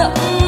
너